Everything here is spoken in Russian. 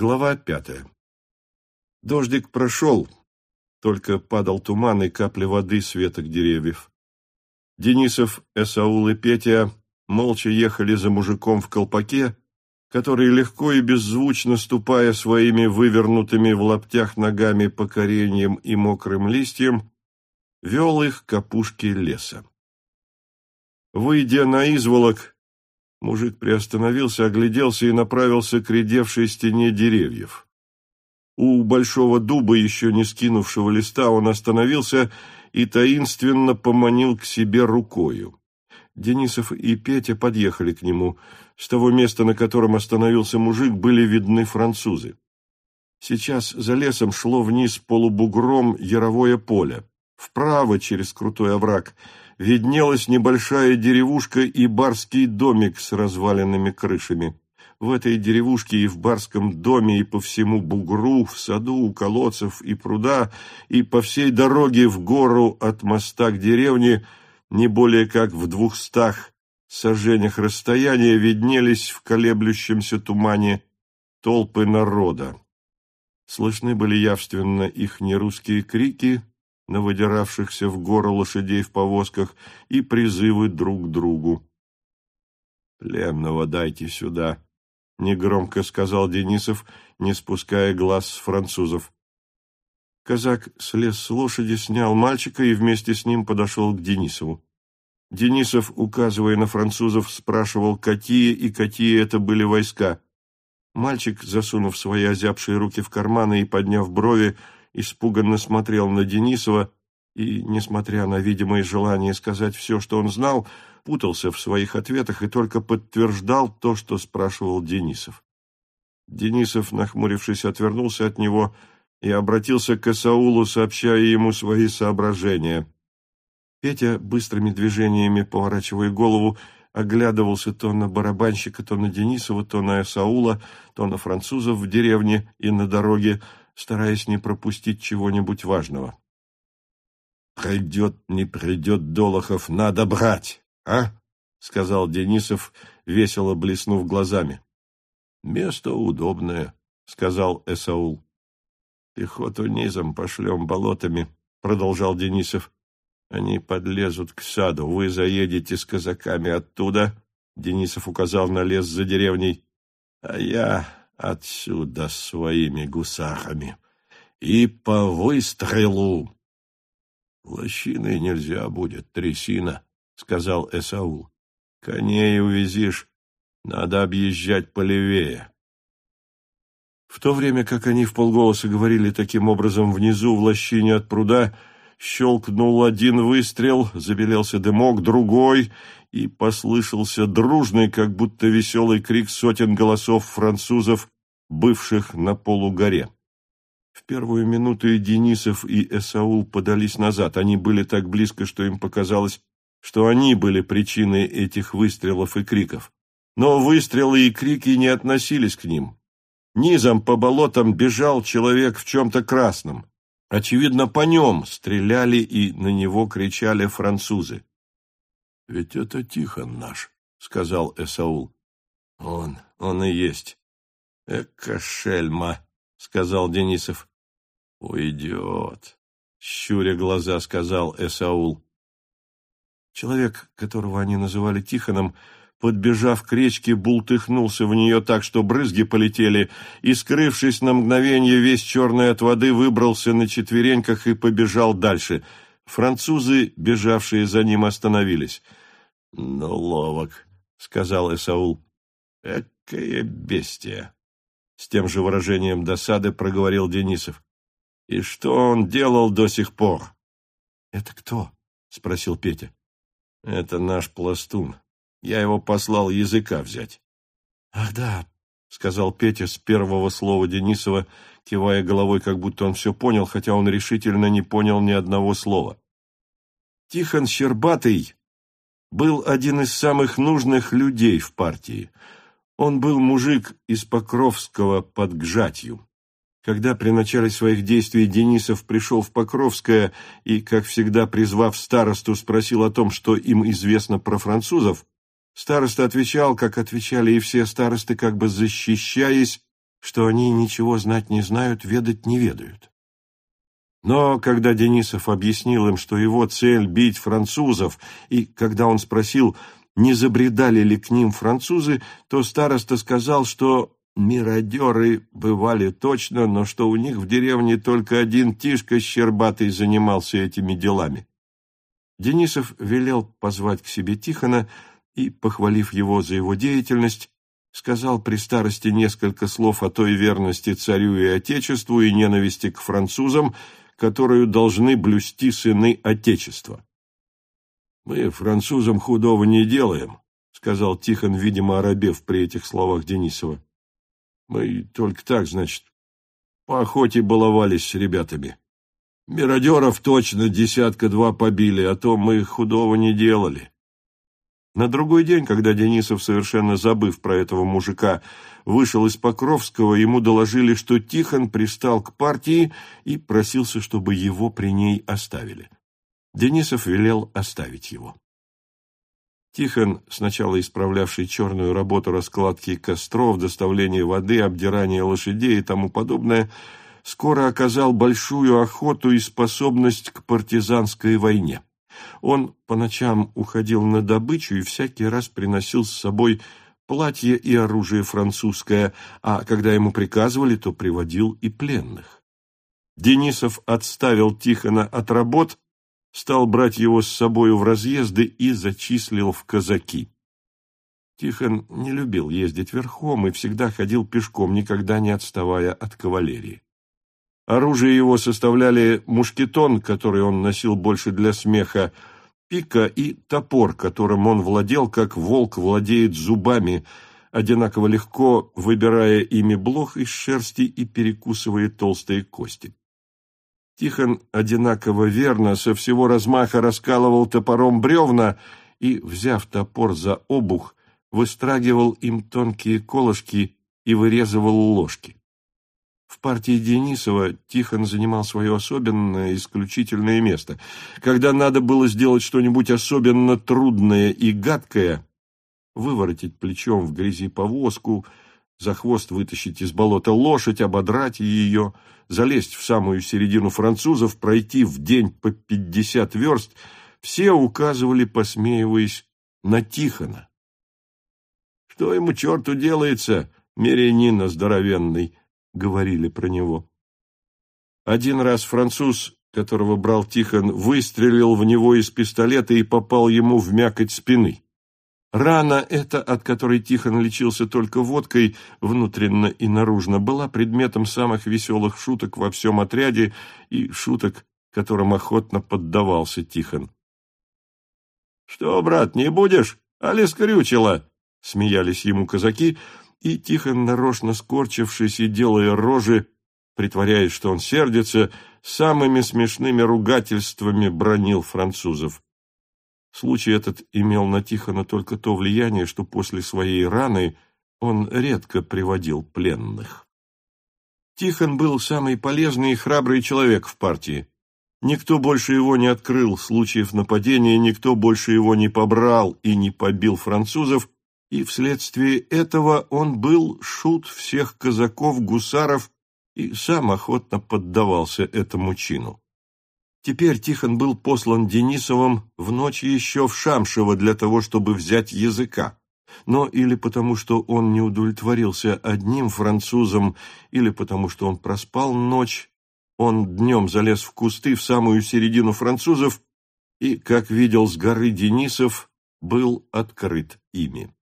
Глава пятая. Дождик прошел, только падал туман и капли воды с веток деревьев. Денисов, Эсаул и Петя молча ехали за мужиком в колпаке, который, легко и беззвучно ступая своими вывернутыми в лаптях ногами по кореньям и мокрым листьям, вел их к опушке леса. Выйдя на изволок, Мужик приостановился, огляделся и направился к редевшей стене деревьев. У большого дуба, еще не скинувшего листа, он остановился и таинственно поманил к себе рукою. Денисов и Петя подъехали к нему. С того места, на котором остановился мужик, были видны французы. Сейчас за лесом шло вниз полубугром яровое поле. Вправо, через крутой овраг, виднелась небольшая деревушка и барский домик с разваленными крышами. В этой деревушке и в барском доме, и по всему бугру, в саду, у колодцев и пруда, и по всей дороге в гору от моста к деревне, не более как в двухстах сожжениях расстояния, виднелись в колеблющемся тумане толпы народа. Слышны были явственно их нерусские крики, на выдиравшихся в гору лошадей в повозках и призывы друг к другу. «Пленного дайте сюда», — негромко сказал Денисов, не спуская глаз с французов. Казак слез с лошади, снял мальчика и вместе с ним подошел к Денисову. Денисов, указывая на французов, спрашивал, какие и какие это были войска. Мальчик, засунув свои озябшие руки в карманы и подняв брови, испуганно смотрел на Денисова и, несмотря на видимое желание сказать все, что он знал, путался в своих ответах и только подтверждал то, что спрашивал Денисов. Денисов, нахмурившись, отвернулся от него и обратился к Исаулу, сообщая ему свои соображения. Петя, быстрыми движениями поворачивая голову, оглядывался то на барабанщика, то на Денисова, то на Исаула, то на французов в деревне и на дороге, стараясь не пропустить чего-нибудь важного. «Придет, не придет Долохов, надо брать, а?» — сказал Денисов, весело блеснув глазами. «Место удобное», — сказал Эсаул. «Пехоту низом пошлем болотами», — продолжал Денисов. «Они подлезут к саду, вы заедете с казаками оттуда», — Денисов указал на лес за деревней, — «а я отсюда своими гусахами и по выстрелу. Лощиной нельзя будет, трясина, сказал Эсаул. Коней увезишь, надо объезжать полевее. В то время, как они в полголоса говорили таким образом внизу, в лощине от пруда, щелкнул один выстрел, забелелся дымок, другой, и послышался дружный, как будто веселый крик сотен голосов французов, бывших на полугоре. В первую минуту и Денисов, и Эсаул подались назад. Они были так близко, что им показалось, что они были причиной этих выстрелов и криков. Но выстрелы и крики не относились к ним. Низом по болотам бежал человек в чем-то красном. Очевидно, по нем стреляли и на него кричали французы. — Ведь это Тихон наш, — сказал Эсаул. — Он, он и есть. — Эка шельма, — сказал Денисов. — Уйдет, — щуря глаза сказал Эсаул. Человек, которого они называли Тихоном, подбежав к речке, бултыхнулся в нее так, что брызги полетели, и, скрывшись на мгновение, весь черный от воды выбрался на четвереньках и побежал дальше. Французы, бежавшие за ним, остановились. — Ну, ловок, — сказал Эсаул. — Экое бестия! — с тем же выражением досады проговорил Денисов. — И что он делал до сих пор? — Это кто? — спросил Петя. — Это наш пластун. Я его послал языка взять. — Ах да, — сказал Петя с первого слова Денисова, кивая головой, как будто он все понял, хотя он решительно не понял ни одного слова. Тихон Щербатый был один из самых нужных людей в партии. Он был мужик из Покровского под Гжатью. Когда при начале своих действий Денисов пришел в Покровское и, как всегда, призвав старосту, спросил о том, что им известно про французов, староста отвечал, как отвечали и все старосты, как бы защищаясь, что они ничего знать не знают, ведать не ведают. Но когда Денисов объяснил им, что его цель — бить французов, и когда он спросил, не забредали ли к ним французы, то староста сказал, что Миродеры бывали точно, но что у них в деревне только один Тишка Щербатый занимался этими делами. Денисов велел позвать к себе Тихона и, похвалив его за его деятельность, сказал при старости несколько слов о той верности царю и отечеству и ненависти к французам, которую должны блюсти сыны отечества. «Мы французам худого не делаем», — сказал Тихон, видимо, оробев при этих словах Денисова. Мы только так, значит, по охоте баловались с ребятами. Миродеров точно десятка-два побили, а то мы худого не делали. На другой день, когда Денисов, совершенно забыв про этого мужика, вышел из Покровского, ему доложили, что Тихон пристал к партии и просился, чтобы его при ней оставили. Денисов велел оставить его. Тихон, сначала исправлявший черную работу раскладки костров, доставления воды, обдирания лошадей и тому подобное, скоро оказал большую охоту и способность к партизанской войне. Он по ночам уходил на добычу и всякий раз приносил с собой платье и оружие французское, а когда ему приказывали, то приводил и пленных. Денисов отставил Тихона от работ стал брать его с собою в разъезды и зачислил в казаки. Тихон не любил ездить верхом и всегда ходил пешком, никогда не отставая от кавалерии. Оружие его составляли мушкетон, который он носил больше для смеха, пика и топор, которым он владел, как волк владеет зубами, одинаково легко выбирая ими блох из шерсти и перекусывая толстые кости. Тихон одинаково верно со всего размаха раскалывал топором бревна и, взяв топор за обух, выстрагивал им тонкие колышки и вырезывал ложки. В партии Денисова Тихон занимал свое особенное, исключительное место. Когда надо было сделать что-нибудь особенно трудное и гадкое, выворотить плечом в грязи повозку – за хвост вытащить из болота лошадь, ободрать ее, залезть в самую середину французов, пройти в день по пятьдесят верст, все указывали, посмеиваясь, на Тихона. «Что ему, черту, делается, мирянин здоровенный?» — говорили про него. Один раз француз, которого брал Тихон, выстрелил в него из пистолета и попал ему в мякоть спины. Рана эта, от которой Тихон лечился только водкой, внутренно и наружно, была предметом самых веселых шуток во всем отряде и шуток, которым охотно поддавался Тихон. «Что, брат, не будешь? Али скрючила?» — смеялись ему казаки, и Тихон, нарочно скорчившись и делая рожи, притворяясь, что он сердится, самыми смешными ругательствами бронил французов. Случай этот имел на Тихона только то влияние, что после своей раны он редко приводил пленных. Тихон был самый полезный и храбрый человек в партии. Никто больше его не открыл случаев нападения, никто больше его не побрал и не побил французов, и вследствие этого он был шут всех казаков-гусаров и сам охотно поддавался этому чину. Теперь Тихон был послан Денисовым в ночь еще в Шамшево для того, чтобы взять языка. Но или потому, что он не удовлетворился одним французом, или потому, что он проспал ночь, он днем залез в кусты в самую середину французов и, как видел с горы Денисов, был открыт ими.